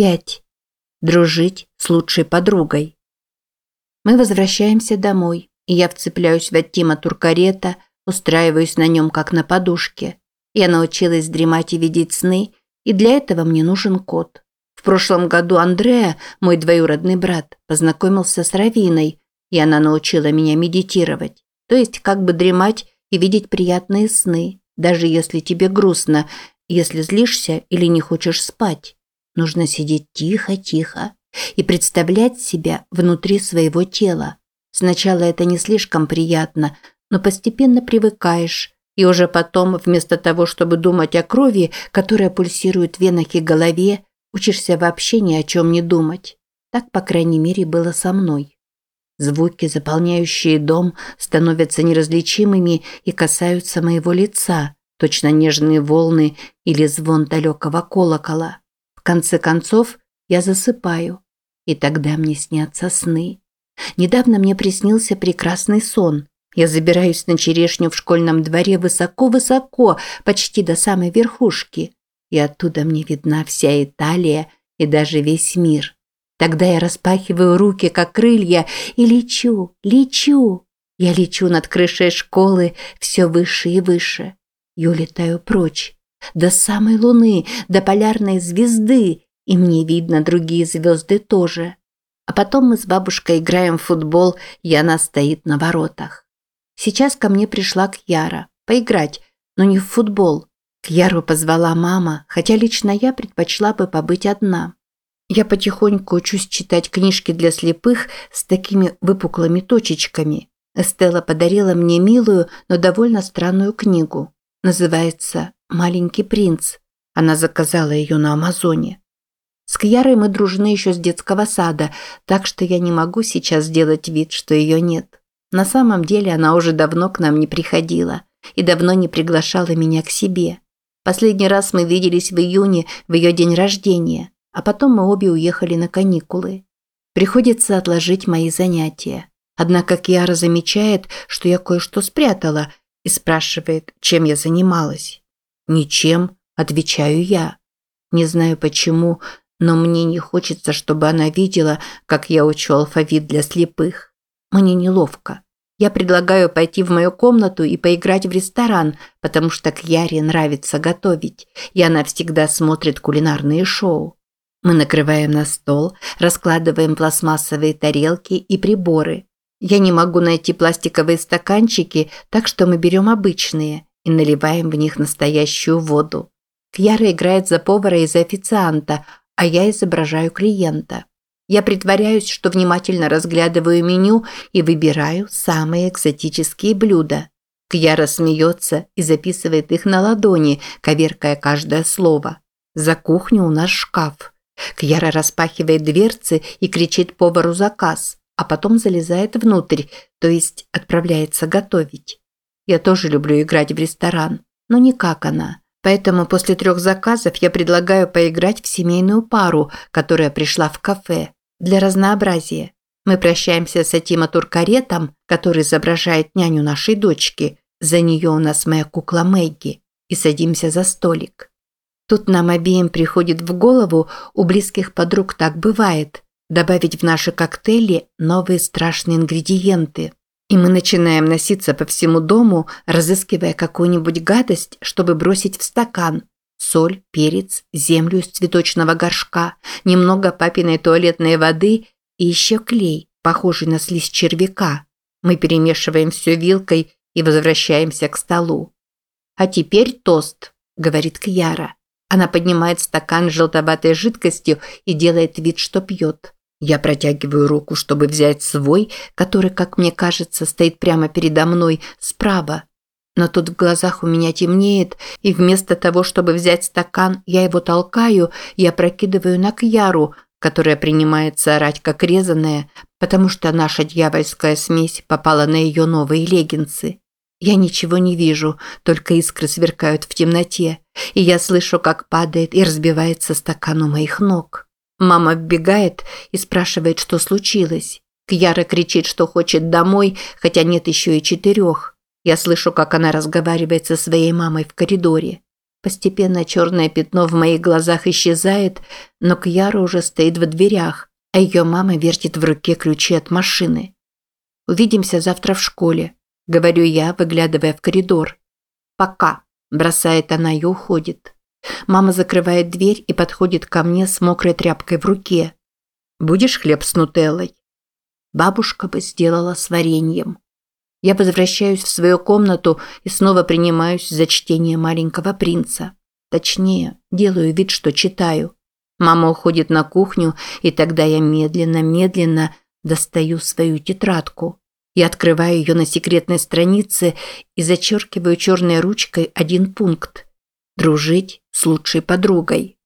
Пять. Дружить с лучшей подругой. Мы возвращаемся домой, и я вцепляюсь в Аттима Туркарета, устраиваюсь на нем как на подушке. Я научилась дремать и видеть сны, и для этого мне нужен кот. В прошлом году Андреа, мой двоюродный брат, познакомился с Равиной, и она научила меня медитировать, то есть как бы дремать и видеть приятные сны, даже если тебе грустно, если злишься или не хочешь спать. Нужно сидеть тихо-тихо и представлять себя внутри своего тела. Сначала это не слишком приятно, но постепенно привыкаешь, и уже потом, вместо того, чтобы думать о крови, которая пульсирует в венах и голове, учишься вообще ни о чем не думать. Так, по крайней мере, было со мной. Звуки, заполняющие дом, становятся неразличимыми и касаются моего лица, точно нежные волны или звон далекого колокола. В конце концов, я засыпаю, и тогда мне снятся сны. Недавно мне приснился прекрасный сон. Я забираюсь на черешню в школьном дворе высоко-высоко, почти до самой верхушки, и оттуда мне видна вся Италия и даже весь мир. Тогда я распахиваю руки, как крылья, и лечу, лечу. Я лечу над крышей школы все выше и выше. Я улетаю прочь, до самой луны, до полярной звезды, и мне видно другие звезды тоже. А потом мы с бабушкой играем в футбол, и она стоит на воротах. Сейчас ко мне пришла Кьяра поиграть, но не в футбол. Кьяру позвала мама, хотя лично я предпочла бы побыть одна. Я потихоньку учусь читать книжки для слепых с такими выпуклыми точечками. Эстелла подарила мне милую, но довольно странную книгу. Называется «Маленький принц». Она заказала ее на Амазоне. С Кьярой мы дружны еще с детского сада, так что я не могу сейчас сделать вид, что ее нет. На самом деле она уже давно к нам не приходила и давно не приглашала меня к себе. Последний раз мы виделись в июне, в ее день рождения, а потом мы обе уехали на каникулы. Приходится отложить мои занятия. Однако Кьяра замечает, что я кое-что спрятала и спрашивает, чем я занималась. «Ничем», – отвечаю я. Не знаю почему, но мне не хочется, чтобы она видела, как я учу алфавит для слепых. Мне неловко. Я предлагаю пойти в мою комнату и поиграть в ресторан, потому что Кьяре нравится готовить, и она всегда смотрит кулинарные шоу. Мы накрываем на стол, раскладываем пластмассовые тарелки и приборы. Я не могу найти пластиковые стаканчики, так что мы берем обычные и наливаем в них настоящую воду. Кьяра играет за повара и за официанта, а я изображаю клиента. Я притворяюсь, что внимательно разглядываю меню и выбираю самые экзотические блюда. Кьяра смеется и записывает их на ладони, коверкая каждое слово. За кухню у нас шкаф. Кьяра распахивает дверцы и кричит повару заказ, а потом залезает внутрь, то есть отправляется готовить. Я тоже люблю играть в ресторан, но не как она. Поэтому после трех заказов я предлагаю поиграть в семейную пару, которая пришла в кафе. Для разнообразия. Мы прощаемся с Атима Туркаретом, который изображает няню нашей дочки. За нее у нас моя кукла Мэгги. И садимся за столик. Тут нам обеим приходит в голову, у близких подруг так бывает, добавить в наши коктейли новые страшные ингредиенты – и мы начинаем носиться по всему дому, разыскивая какую-нибудь гадость, чтобы бросить в стакан. Соль, перец, землю из цветочного горшка, немного папиной туалетной воды и еще клей, похожий на слизь червяка. Мы перемешиваем все вилкой и возвращаемся к столу. «А теперь тост», – говорит Кьяра. Она поднимает стакан с желтоватой жидкостью и делает вид, что пьет. Я протягиваю руку, чтобы взять свой, который, как мне кажется, стоит прямо передо мной, справа. Но тут в глазах у меня темнеет, и вместо того, чтобы взять стакан, я его толкаю и опрокидываю на Кьяру, которая принимается орать как резаная, потому что наша дьявольская смесь попала на ее новые леггинсы. Я ничего не вижу, только искры сверкают в темноте, и я слышу, как падает и разбивается стакан у моих ног. Мама вбегает и спрашивает, что случилось. Кьяра кричит, что хочет домой, хотя нет еще и четырех. Я слышу, как она разговаривает со своей мамой в коридоре. Постепенно черное пятно в моих глазах исчезает, но Кьяра уже стоит в дверях, а ее мама вертит в руке ключи от машины. «Увидимся завтра в школе», – говорю я, выглядывая в коридор. «Пока», – бросает она и уходит. Мама закрывает дверь и подходит ко мне с мокрой тряпкой в руке. «Будешь хлеб с нутеллой?» Бабушка бы сделала с вареньем. Я возвращаюсь в свою комнату и снова принимаюсь за чтение «Маленького принца». Точнее, делаю вид, что читаю. Мама уходит на кухню, и тогда я медленно-медленно достаю свою тетрадку. Я открываю ее на секретной странице и зачеркиваю черной ручкой один пункт – дружить с лучшей подругой.